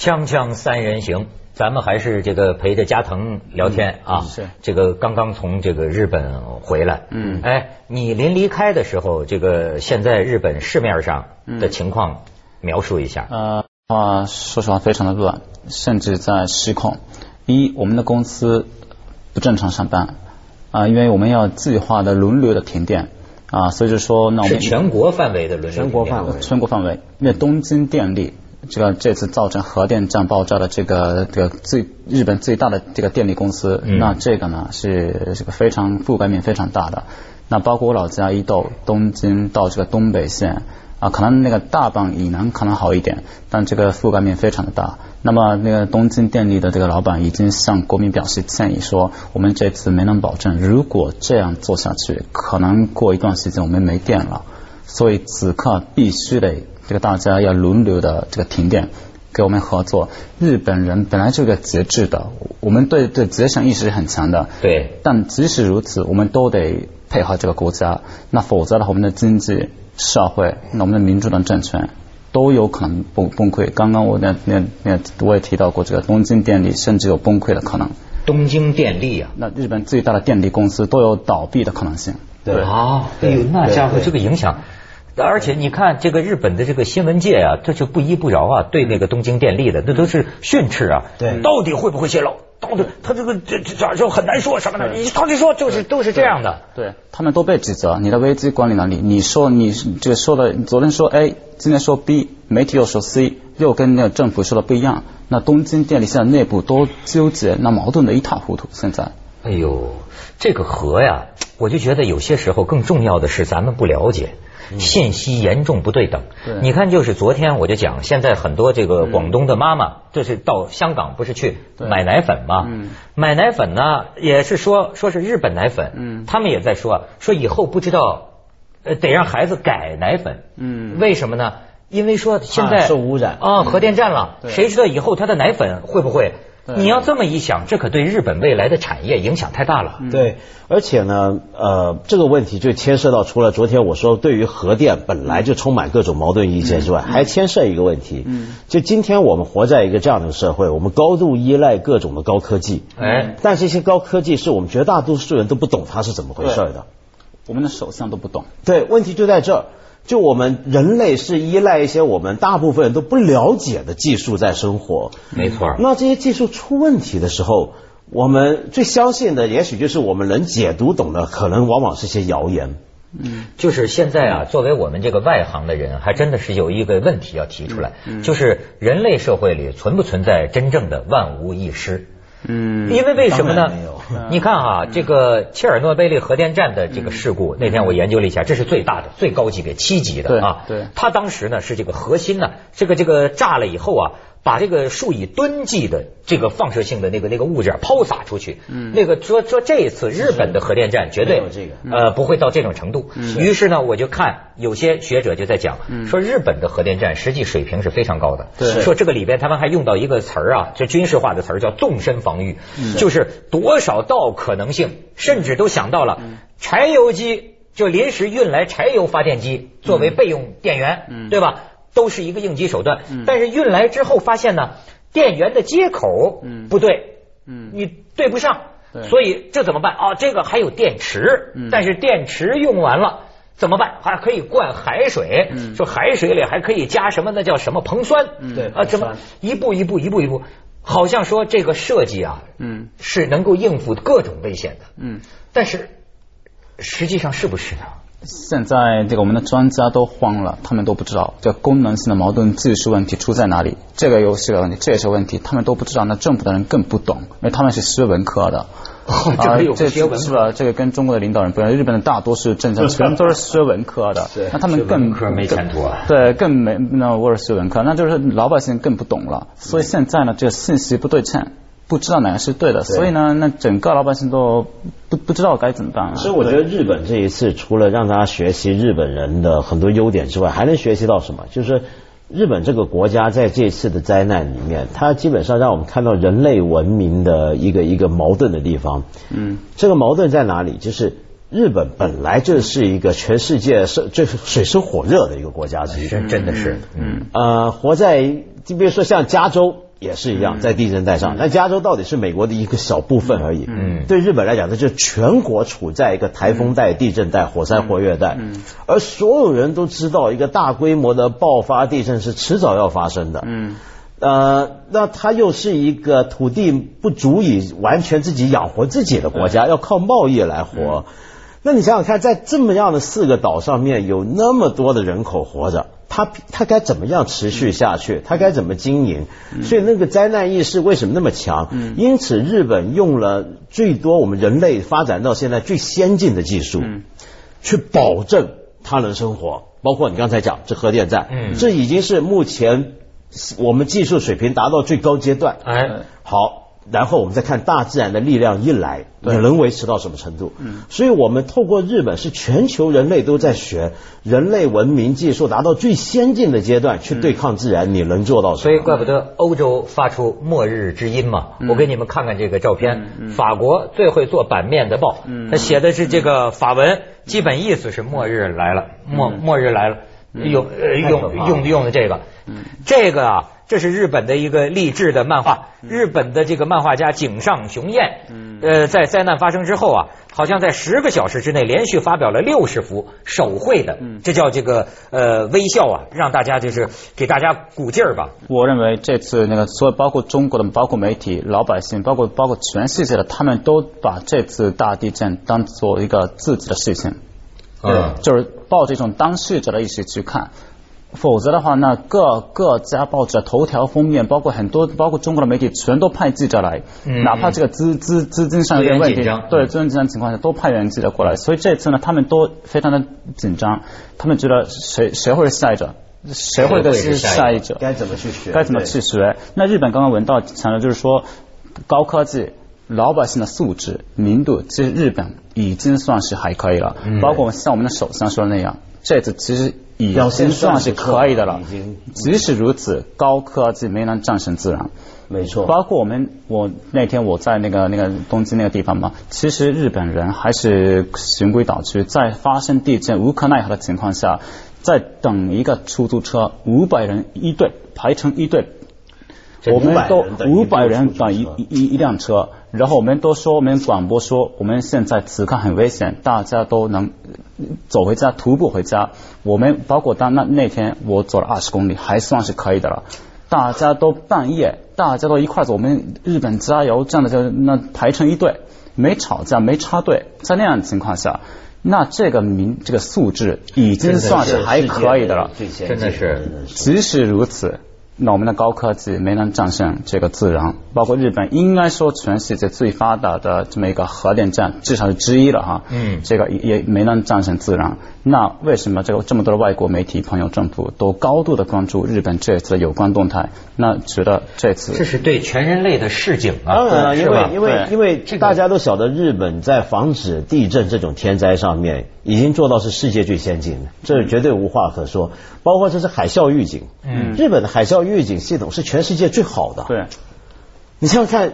锵锵三人行，咱们还是这个陪着加藤聊天啊。是。这个刚刚从这个日本回来，嗯。哎，你临离开的时候，这个现在日本市面上的情况描述一下。呃，话说实话非常的乱，甚至在失控。一，我们的公司不正常上班。啊、因为我们要计划的轮流的停电。啊、所以就说那我是们全国范围的轮流全国范围。全国范围，因为东京电力这个这次造成核电站爆炸的这个这个最日本最大的这个电力公司，嗯那这个呢是这个非常覆盖面非常大的。那包括我老家伊豆、东京到这个东北线啊，可能那个大阪以南可能好一点，但这个覆盖面非常的大。那么那个东京电力的这个老板已经向国民表示歉意说，我们这次没能保证，如果这样做下去，可能过一段时间我们没电了。所以此刻必须得这个大家要轮流的这个停电，给我们合作。日本人本来就个节制的，我们对对节省意识是很强的。对，但即使如此，我们都得配合这个国家，那否则的话，我们的经济社会，那我们的民主党政权都有可能崩崩溃。刚刚我那那那我也提到过，这个东京电力甚至有崩溃的可能。东京电力啊。那日本最大的电力公司都有倒闭的可能性。对啊，哎对呦，那家伙这个影响。而且你看，这个日本的这个新闻界啊，这就不依不饶啊，对那个东京电力的，那都是训斥啊。对到底会不会泄露？到底他这个这这这就很难说什么的。你到底说就是都是这样的。对他们都被指责，你的危机管理能力，你说你这个说的，昨天说 A，今天说 B，媒体又说 C，又跟那个政府说的不一样。那东京电力现在内部都纠结，那矛盾的一塌糊涂。现在，哎呦，这个和呀，我就觉得有些时候更重要的是咱们不了解。信息严重不对等，对你看，就是昨天我就讲，现在很多这个广东的妈妈，就是到香港不是去买奶粉吗？嗯买奶粉呢，也是说说是日本奶粉，嗯他们也在说说以后不知道，呃，得让孩子改奶粉，嗯为什么呢？因为说现在受污染啊，核电站了，谁知道以后他的奶粉会不会？对。你要这么一想，这可对日本未来的产业影响太大了。对，而且呢，呃，这个问题就牵涉到除了昨天我说对于核电本来就充满各种矛盾意见之外，还牵涉一个问题，嗯。就今天我们活在一个这样的社会，我们高度依赖各种的高科技，哎，但这些高科技是我们绝大多数人都不懂它是怎么回事的。我们的首相都不懂。对，问题就在这儿。就我们人类是依赖一些我们大部分人都不了解的技术在生活，没错。那这些技术出问题的时候，我们最相信的，也许就是我们能解读懂的，可能往往是些谣言。嗯就是现在啊，作为我们这个外行的人，还真的是有一个问题要提出来，嗯就是人类社会里存不存在真正的万无一失？嗯。因为为什么呢？你看哈，这个切尔诺贝利核电站的这个事故，那天我研究了一下，这是最大的、最高级别七级的对啊。对。它当时呢是这个核心呢，这个这个炸了以后啊，把这个数以吨计的这个放射性的那个那个物质啊抛洒出去。嗯那个说说这一次日本的核电站绝对有这个呃不会到这种程度。于是呢，我就看有些学者就在讲嗯说日本的核电站实际水平是非常高的。对说这个里边他们还用到一个词儿啊，就军事化的词儿叫纵深防御，就是多少道可能性，甚至都想到了柴油机就临时运来柴油发电机作为备用电源，嗯对吧？都是一个应急手段。嗯但是运来之后发现呢，电源的接口嗯不对，嗯你对不上，对所以这怎么办啊？这个还有电池，嗯但是电池用完了。怎么办？还可以灌海水，嗯说海水里还可以加什么？那叫什么硼酸？嗯对啊，怎么一步一步一步一步，好像说这个设计啊，嗯是能够应付各种危险的，嗯，但是实际上是不是呢？现在这个我们的专家都慌了，他们都不知道这功能性的矛盾技术问题出在哪里，这个又是个问题，这也是个问题，他们都不知道，那政府的人更不懂，因为他们是学文科的。这个有啊这学文科是吧？这个跟中国的领导人不一样，日本的大多是政治全都是学文科的，那他们学更文科没前途啊对，更没那我是学文科，那就是老百姓更不懂了。所以现在呢，这个信息不对称，不知道哪个是对的，所以呢，那整个老百姓都不不知道该怎么办啊。所以我觉得日本这一次除了让大家学习日本人的很多优点之外，还能学习到什么？就是日本这个国家在这次的灾难里面，它基本上让我们看到人类文明的一个一个矛盾的地方。嗯这个矛盾在哪里？就是日本本来就是一个全世界是最水深火热的一个国家之一。真真的是，嗯，呃，活在就比如说像加州，也是一样，在地震带上。那加州到底是美国的一个小部分而已。嗯，对日本来讲，它就全国处在一个台风带、地震带、火山活跃带。嗯，而所有人都知道，一个大规模的爆发地震是迟早要发生的。嗯，呃，那它又是一个土地不足以完全自己养活自己的国家，要靠贸易来活。那你想想看，在这么样的四个岛上面，有那么多的人口活着。他他该怎么样持续下去？他该怎么经营？所以那个灾难意识为什么那么强？因此日本用了最多我们人类发展到现在最先进的技术，去保证他能生活。包括你刚才讲这核电站，这已经是目前我们技术水平达到最高阶段。哎，好。然后我们再看大自然的力量一来，你能维持到什么程度？嗯，所以我们透过日本，是全球人类都在学人类文明技术达到最先进的阶段去对抗自然，你能做到什么？所以怪不得欧洲发出末日之音嘛。我给你们看看这个照片，法国最会做版面的报，他写的是这个法文，基本意思是末日来了，末末日来了，用用用用的这个，这个啊。这是日本的一个励志的漫画，日本的这个漫画家井上雄彦，呃，在灾难发生之后啊，好像在十个小时之内连续发表了六十幅手绘的，这叫这个呃微笑啊，让大家就是给大家鼓劲儿吧。我认为这次那个所有包括中国的、包括媒体、老百姓、包括包括全世界的，他们都把这次大地震当做一个自己的事情，嗯，就是抱着一种当事者的意识去看。否则的话，那各各家报纸头条封面，包括很多，包括中国的媒体，全都派记者来，哪怕这个资资资金上有点问题，对资金紧张情况下，都派人记者过来。所以这次呢，他们都非常的紧张，他们觉得谁谁会是下一者，谁会是下一者，该怎么去学，该怎么去学。那日本刚刚闻到强调就是说，高科技，老百姓的素质、民度，其实日本已经算是还可以了。包括像我们的首相说的那样，这次其实。已经算是可以的了。即使如此，高科技没能战胜自然。没错。包括我们，我那天我在那个那个东京那个地方嘛，其实日本人还是循规蹈矩，在发生地震无可奈何的情况下，在等一个出租车，五百人一队排成一队，我们都五百人等一一一辆车，然后我们都说我们广播说我们现在此刻很危险，大家都能。走回家，徒步回家。我们包括当那那天，我走了二十公里，还算是可以的了。大家都半夜，大家都一块走。我们日本加油这样的就那排成一队，没吵架，没插队。在那样的情况下，那这个民这个素质已经算是还可以的了。真的是，即使如此。那我们的高科技没能战胜这个自然，包括日本，应该说全世界最发达的这么一个核电站，至少是之一了哈。嗯，这个也没能战胜自然。那为什么这个这么多的外国媒体朋友、政府都高度的关注日本这次的有关动态？那觉得这次这是对全人类的示警啊！当然了，因为因为因为大家都晓得，日本在防止地震这种天灾上面已经做到是世界最先进的，这绝对无话可说。包括这是海啸预警，嗯，日本的海啸预警系统是全世界最好的。对，你想想看。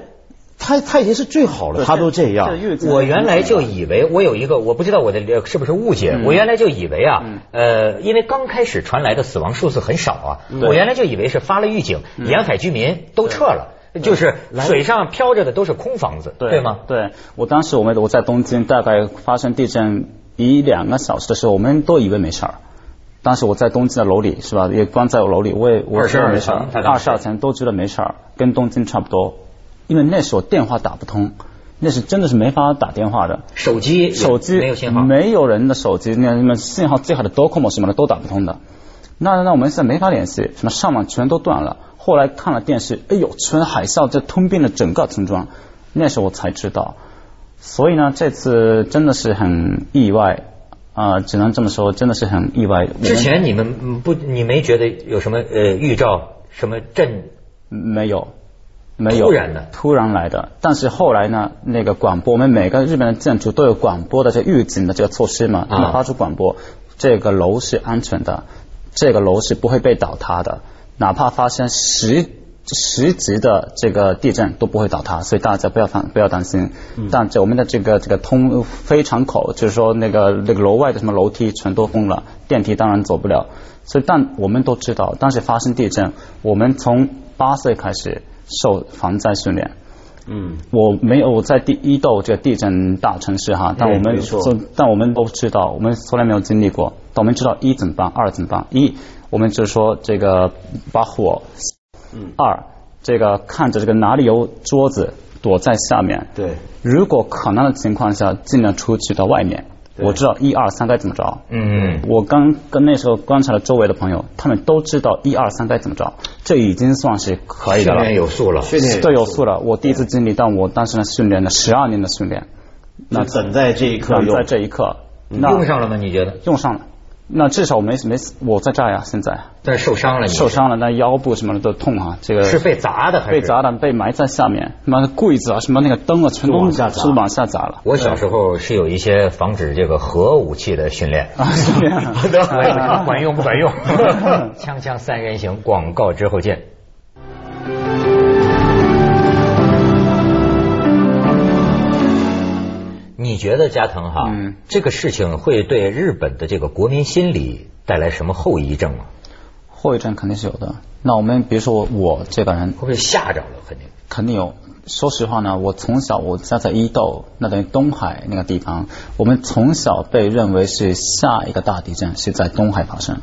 他他已经是最好了，他都这样。我原来就以为我有一个，我不知道我的是不是误解。我原来就以为啊，呃，因为刚开始传来的死亡数字很少啊，我原来就以为是发了预警，沿海居民都撤了，就是水上漂着的都是空房子，对吗？对，我当时我们我在东京，大概发生地震一两个小时的时候，我们都以为没事儿。当时我在东京的楼里是吧，也关在我楼里，我也我觉得没事儿，二十二层都觉得没事儿，跟东京差不多。因为那时候电话打不通，那是真的是没法打电话的。手机手机没有信号，没有人的手机，那什么信号最好的 Docomo 什么的都打不通的。那那我们现在没法联系，什么上网全都断了。后来看了电视，哎呦，全海啸这吞并了整个村庄。那时候我才知道，所以呢，这次真的是很意外啊，只能这么说，真的是很意外。之前你们不，你没觉得有什么呃预兆，什么震？没有。没有突然的，突然来的。但是后来呢，那个广播，我们每个日本的建筑都有广播的这预警的这个措施嘛，他们发出广播，这个楼是安全的，这个楼是不会被倒塌的，哪怕发生十十级的这个地震都不会倒塌，所以大家不要放不要担心。但这我们的这个这个通非常口，就是说那个那个楼外的什么楼梯全都封了，电梯当然走不了。所以但我们都知道，当时发生地震，我们从八岁开始。受防灾训练。嗯，我没有在第一斗这个地震大城市哈，但我们但我们都知道，我们从来没有经历过，但我们知道一怎么办，二怎么办。一，我们就是说这个把火，嗯二这个看着这个哪里有桌子躲在下面，对，如果可能的情况下，尽量出去到外面。对我知道一二三该怎么着。嗯，我刚跟那时候观察了周围的朋友，他们都知道一二三该怎么着，这已经算是可以的了。训练有素了。训练对，有素了。我第一次经历，但我当时呢训练了十二年的训练，那等在这一刻等在这一刻，那用上了吗？你觉得？用上了。那至少我没没死，我在这儿呀，现在但是受伤了，受伤了，那腰部什么的都痛啊。这个是被砸的还是被砸的，被埋在下面，什么柜子啊，什么那个灯啊，全都都往下砸都往下砸了。我小时候是有一些防止这个核武器的训练，啊，是这样。我也不管用不管用。锵锵 三人行，广告之后见。你觉得加藤哈，嗯这个事情会对日本的这个国民心理带来什么后遗症吗？后遗症肯定是有的。那我们比如说我这个人会不会吓着了？肯定。肯定有。说实话呢，我从小我家在伊豆，那等于东海那个地方，我们从小被认为是下一个大地震是在东海发生。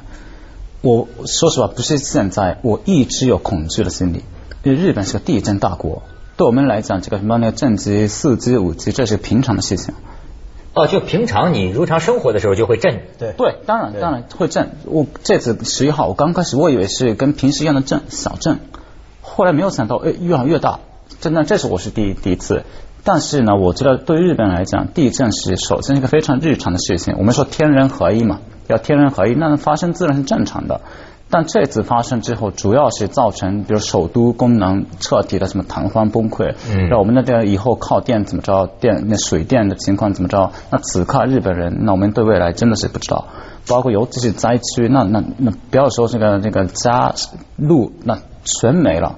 我说实话，不是现在，我一直有恐惧的心理，因为日本是个地震大国，对我们来讲，这个什么那个震级四级、五级，这是平常的事情。哦，就平常你如常生活的时候就会震。对对，当然当然会震。我这次十一号，我刚开始我以为是跟平时一样的震，小震，后来没有想到，哎，越来越大。真的，这是我是第一第一次。但是呢，我知道对日本来讲，地震是首先是一个非常日常的事情。我们说天人合一嘛，要天人合一，那发生自然是正常的。但这次发生之后，主要是造成比如首都功能彻底的什么瘫痪崩溃，嗯让我们那边以后靠电怎么着，电那水电的情况怎么着？那此刻日本人，那我们对未来真的是不知道。包括尤其是灾区，那那那不要说这个这个家路，那全没了。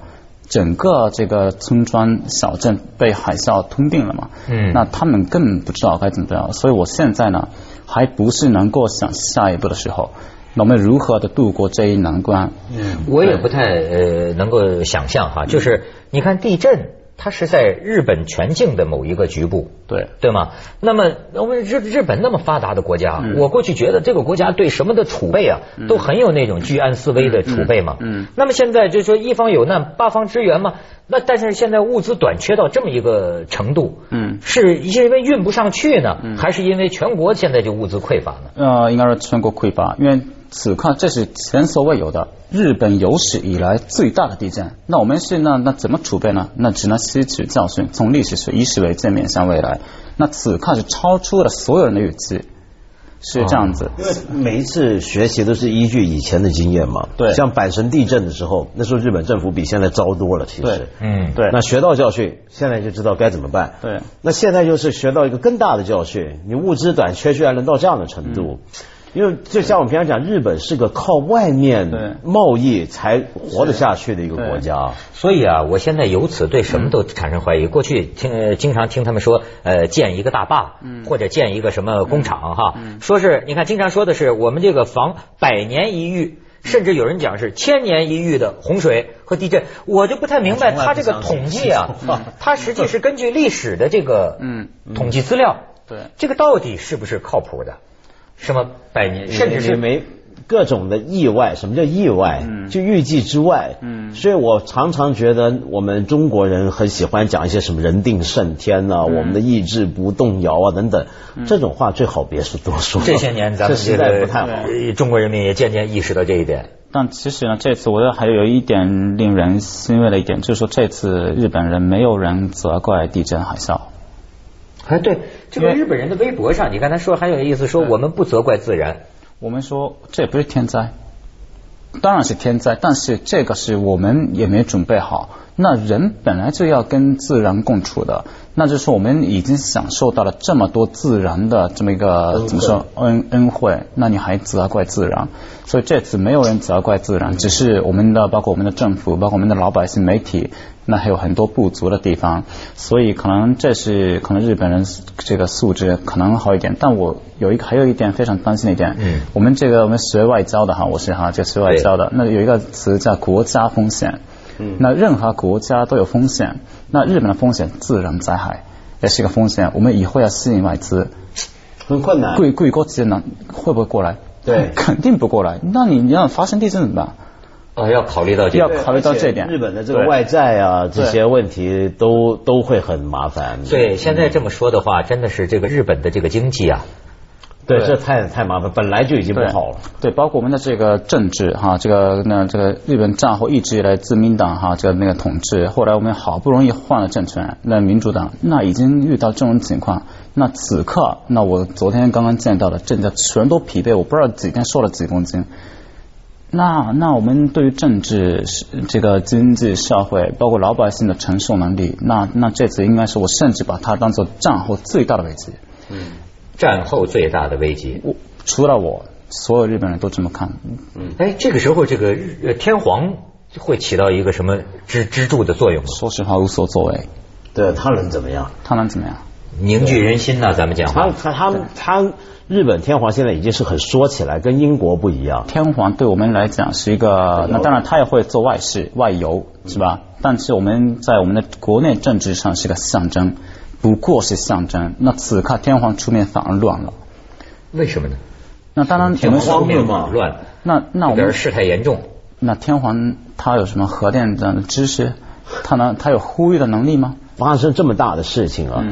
整个这个村庄小镇被海啸吞并了嘛，嗯那他们根本不知道该怎么着，所以我现在呢，还不是能够想下一步的时候，那我们如何的度过这一难关？嗯，我也不太呃能够想象哈，就是你看地震，它是在日本全境的某一个局部，对，对吗？那么我们日日本那么发达的国家，嗯我过去觉得这个国家对什么的储备啊，都很有那种居安思危的储备嘛。嗯嗯那么现在就说一方有难，八方支援嘛。那但是现在物资短缺到这么一个程度，嗯是因为运不上去呢，还是因为全国现在就物资匮乏呢？呃，应该是全国匮乏，因为此刻这是前所未有的日本有史以来最大的地震。那我们是那那怎么储备呢？那只能吸取教训，从历史学以史为鉴，面向未来。那此刻是超出了所有人的预期，是这样子。因为每一次学习都是依据以前的经验嘛。对像阪神地震的时候，那时候日本政府比现在糟多了，其对实。嗯，对那学到教训，现在就知道该怎么办。对那现在就是学到一个更大的教训，你物资短缺居然能到这样的程度。因为就像我们平常讲，日本是个靠外面对。贸易才活得下去的一个国家。所以啊，我现在由此对什么都产生怀疑。过去听呃经常听他们说，呃，建一个大坝，或者建一个什么工厂哈，说是你看经常说的是我们这个防百年一遇。甚至有人讲是千年一遇的洪水和地震，我就不太明白他这个统计啊，他实际是根据历史的这个嗯。统计资料，对。这个到底是不是靠谱的？什么百年，甚至是没各种的意外。什么叫意外？嗯就预计之外。嗯所以我常常觉得我们中国人很喜欢讲一些什么人定胜天呐、我们的意志不动摇啊等等，这种话最好别是多说。这些年咱们这实在这个不太好。呃中国人民也渐渐意识到这一点。但其实呢，这次我觉得还有一点令人欣慰的一点，就是说这次日本人没有人责怪地震海啸。哎，对，这个因为日本人的微博上，你刚才说还有意思，说我们不责怪自然。我们说这也不是天灾，当然是天灾，但是这个是我们也没准备好。那人本来就要跟自然共处的，那就是我们已经享受到了这么多自然的这么一个怎么说恩恩惠，那你还责怪自然？所以这次没有人责怪自然，只是我们的包括我们的政府，包括我们的老百姓、媒体，那还有很多不足的地方。所以可能这是可能日本人这个素质可能好一点，但我有一个还有一点非常担心的一点，嗯我们这个我们学外交的哈，我是哈这学外交的，那有一个词叫国家风险。嗯，那任何国家都有风险，那日本的风险自然灾害也是一个风险，我们以后要吸引外资，很困难。贵贵国资呢会不会过来？对，肯定不过来。那你你要发生地震怎么办？啊，要考虑到这要考虑到这点，日本的这个外债啊，这些问题都都会很麻烦。对，现在这么说的话，真的是这个日本的这个经济啊。对，这太太麻烦，本来就已经不好了。对，包括我们的这个政治哈，这个那这个日本战后一直以来自民党哈，这个那个统治，后来我们好不容易换了政权，那民主党那已经遇到这种情况，那此刻那我昨天刚刚见到的政家全都疲惫，我不知道几天瘦了几公斤。那那我们对于政治、这个经济社会，包括老百姓的承受能力，那那这次应该是我甚至把它当做战后最大的危机。嗯。战后最大的危机，我除了我，所有日本人都这么看。嗯，哎，这个时候这个日天皇会起到一个什么支支柱的作用？说实话，无所作为。对他能怎么样？他能怎么样？凝聚人心呢？咱们讲。他他他他，日本天皇现在已经是很说起来，跟英国不一样。天皇对我们来讲是一个，那当然他也会做外事、外游，是吧？但是我们在我们的国内政治上是个象征。不过是象征，那此刻天皇出面反而乱了，为什么呢？那当然天皇出面嘛，乱。那那我们事态严重。那天皇他有什么核电这样的知识？他能他有呼吁的能力吗？发生这么大的事情啊！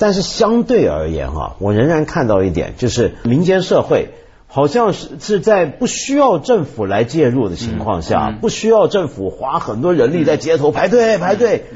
但是相对而言哈，我仍然看到一点，就是民间社会好像是是在不需要政府来介入的情况下，不需要政府花很多人力在街头排队排队。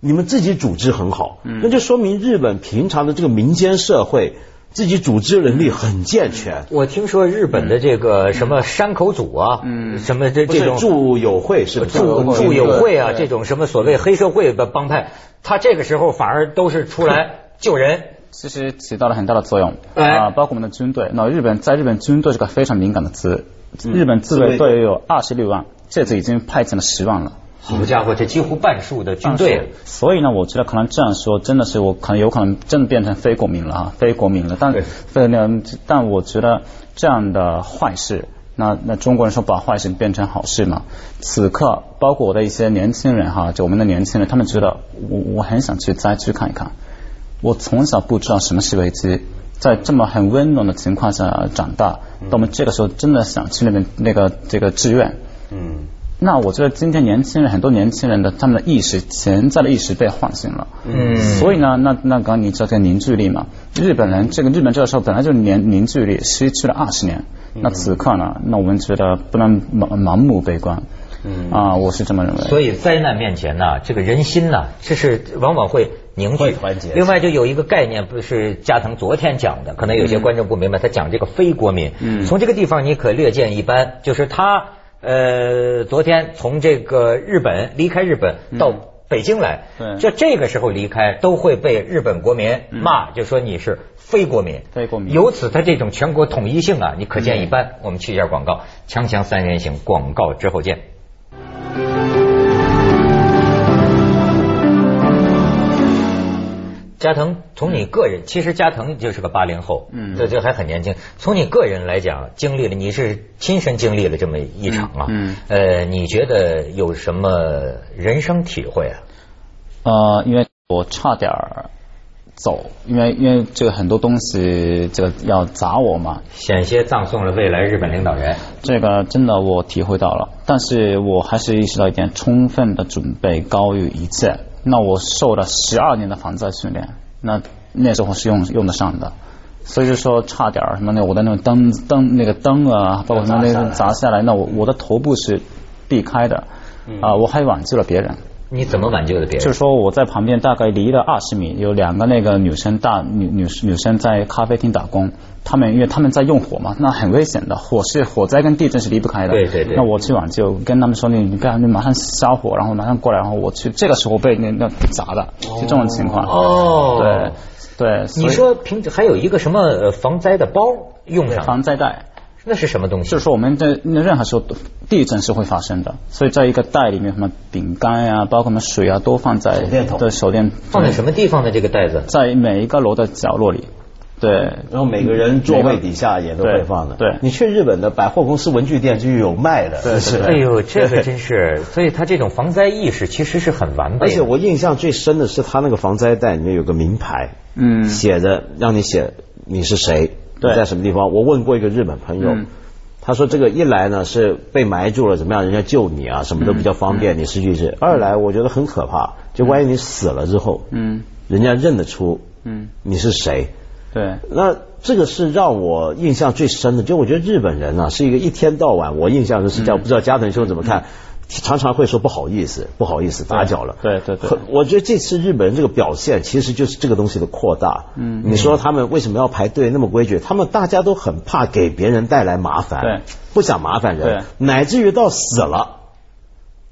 嗯。你们自己组织很好，那就说明日本平常的这个民间社会自己组织能力很健全。我听说日本的这个什么山口组啊，嗯，什么这这种住友会是住住友会。啊，这种什么所谓黑社会的帮派，他这个时候反而都是出来 救人，其实起到了很大的作用。啊。包括我们的军队，那日本在日本军队是个非常敏感的词，日本自卫队。有二十六万，这次已经派遣了十万了。好家伙，这几乎半数的军队，所以呢，我觉得可能这样说，真的是我可能有可能真的变成非国民了啊，非国民了。但非那，但我觉得这样的坏事，那那中国人说把坏事变成好事嘛。此刻，包括我的一些年轻人哈，就我们的年轻人，他们觉得我我很想去灾区看一看。我从小不知道什么是危机，在这么很温暖的情况下长大，那我们这个时候真的想去那边那个这个志愿。嗯。那我觉得今天年轻人很多年轻人的他们的意识潜在的意识被唤醒了，嗯，所以呢，那那刚你知道这个凝聚力嘛？日本人这个日本这个时候本来就凝凝聚力失去了二十年，那此刻呢，那我们觉得不能盲盲目悲观，嗯啊，我是这么认为。所以灾难面前呢，这个人心呢，这是往往会凝聚团结。另外就有一个概念，不是加藤昨天讲的，可能有些观众不明白，他讲这个非国民，嗯，从这个地方你可略见一斑，就是他。呃，昨天从这个日本离开日本到北京来，就这个时候离开都会被日本国民骂，就说你是非国民。非国民。由此，他这种全国统一性啊，你可见一斑。我们去一下广告，锵锵三人行，广告之后见。加藤，从你个人，其实加藤就是个八零后，嗯，这这还很年轻。从你个人来讲，经历了，你是亲身经历了这么一场啊，嗯，呃，你觉得有什么人生体会啊？呃，因为我差点走，因为因为这个很多东西这个要砸我嘛，险些葬送了未来日本领导人。这个真的我体会到了，但是我还是意识到一点，充分的准备高于一切。那我受了十二年的防灾训练，那那时候是用用得上的，所以就说差点什么那我的那种灯灯那个灯啊，包括什么那个砸下来，那我我的头部是避开的，啊，我还挽救了别人。你怎么挽救的别人？就是说我在旁边大概离了二十米，有两个那个女生大女女女生在咖啡厅打工，他们因为他们在用火嘛，那很危险的，火是火灾跟地震是离不开的。对对对。那我去挽救，跟他们说你你不要你马上消火，然后马上过来，然后我去，这个时候被那那砸的，就这种情况。哦。对对。你说平还有一个什么防灾的包用上？防灾袋。那是什么东西？就是说我们在那任何时候地震是会发生的，所以在一个袋里面，什么饼干呀，包括什么水啊，都放在手电筒的手电放在什么地方的这个袋子？在每一个楼的角落里。对，然后每个人座位底下也都会放的。对，你去日本的百货公司、文具店就有卖的。对是。哎呦，这个真是，所以他这种防灾意识其实是很完备。而且我印象最深的是他那个防灾袋里面有个名牌，嗯，写着让你写你是谁，你在什么地方。我问过一个日本朋友，他说这个一来呢是被埋住了怎么样，人家救你啊，什么都比较方便，你失去是；二来我觉得很可怕，就万一你死了之后，嗯，人家认得出，嗯，你是谁。对，那这个是让我印象最深的，就我觉得日本人啊是一个一天到晚，我印象中是这样，不知道加藤兄怎么看，常常会说不好意思，不好意思打搅了。对对对，我觉得这次日本人这个表现其实就是这个东西的扩大。嗯，你说他们为什么要排队那么规矩？他们大家都很怕给别人带来麻烦，对，不想麻烦人，乃至于到死了。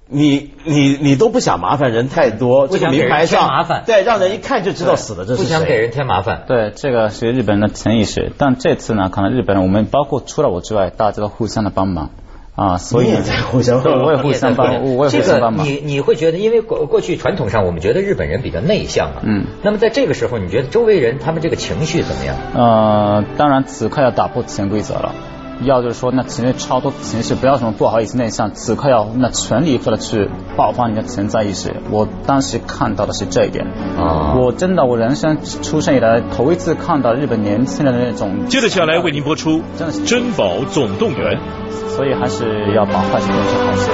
你你你都不想麻烦人太多，这个名牌上麻烦，对，让人一看就知道死了，这是不想给人添麻烦。对，这个是日本人的潜意识。但这次呢，可能日本人我们包括除了我之外，大家都互相的帮忙啊，所以在互相，我也互相帮，我也互相帮忙。你你会觉得，因为过过去传统上我们觉得日本人比较内向啊，嗯，那么在这个时候，你觉得周围人他们这个情绪怎么样？呃，当然此刻要打破潜规则了。要就是说，那情绪超多情绪，不要什么不好意思内向，此刻要那全力以赴的去爆发你的存在意识。我当时看到的是这一点啊，我真的我人生出生以来头一次看到日本年轻人的那种。接着下来为您播出《真的珍宝总动员》，所以还是要把坏事变成好事。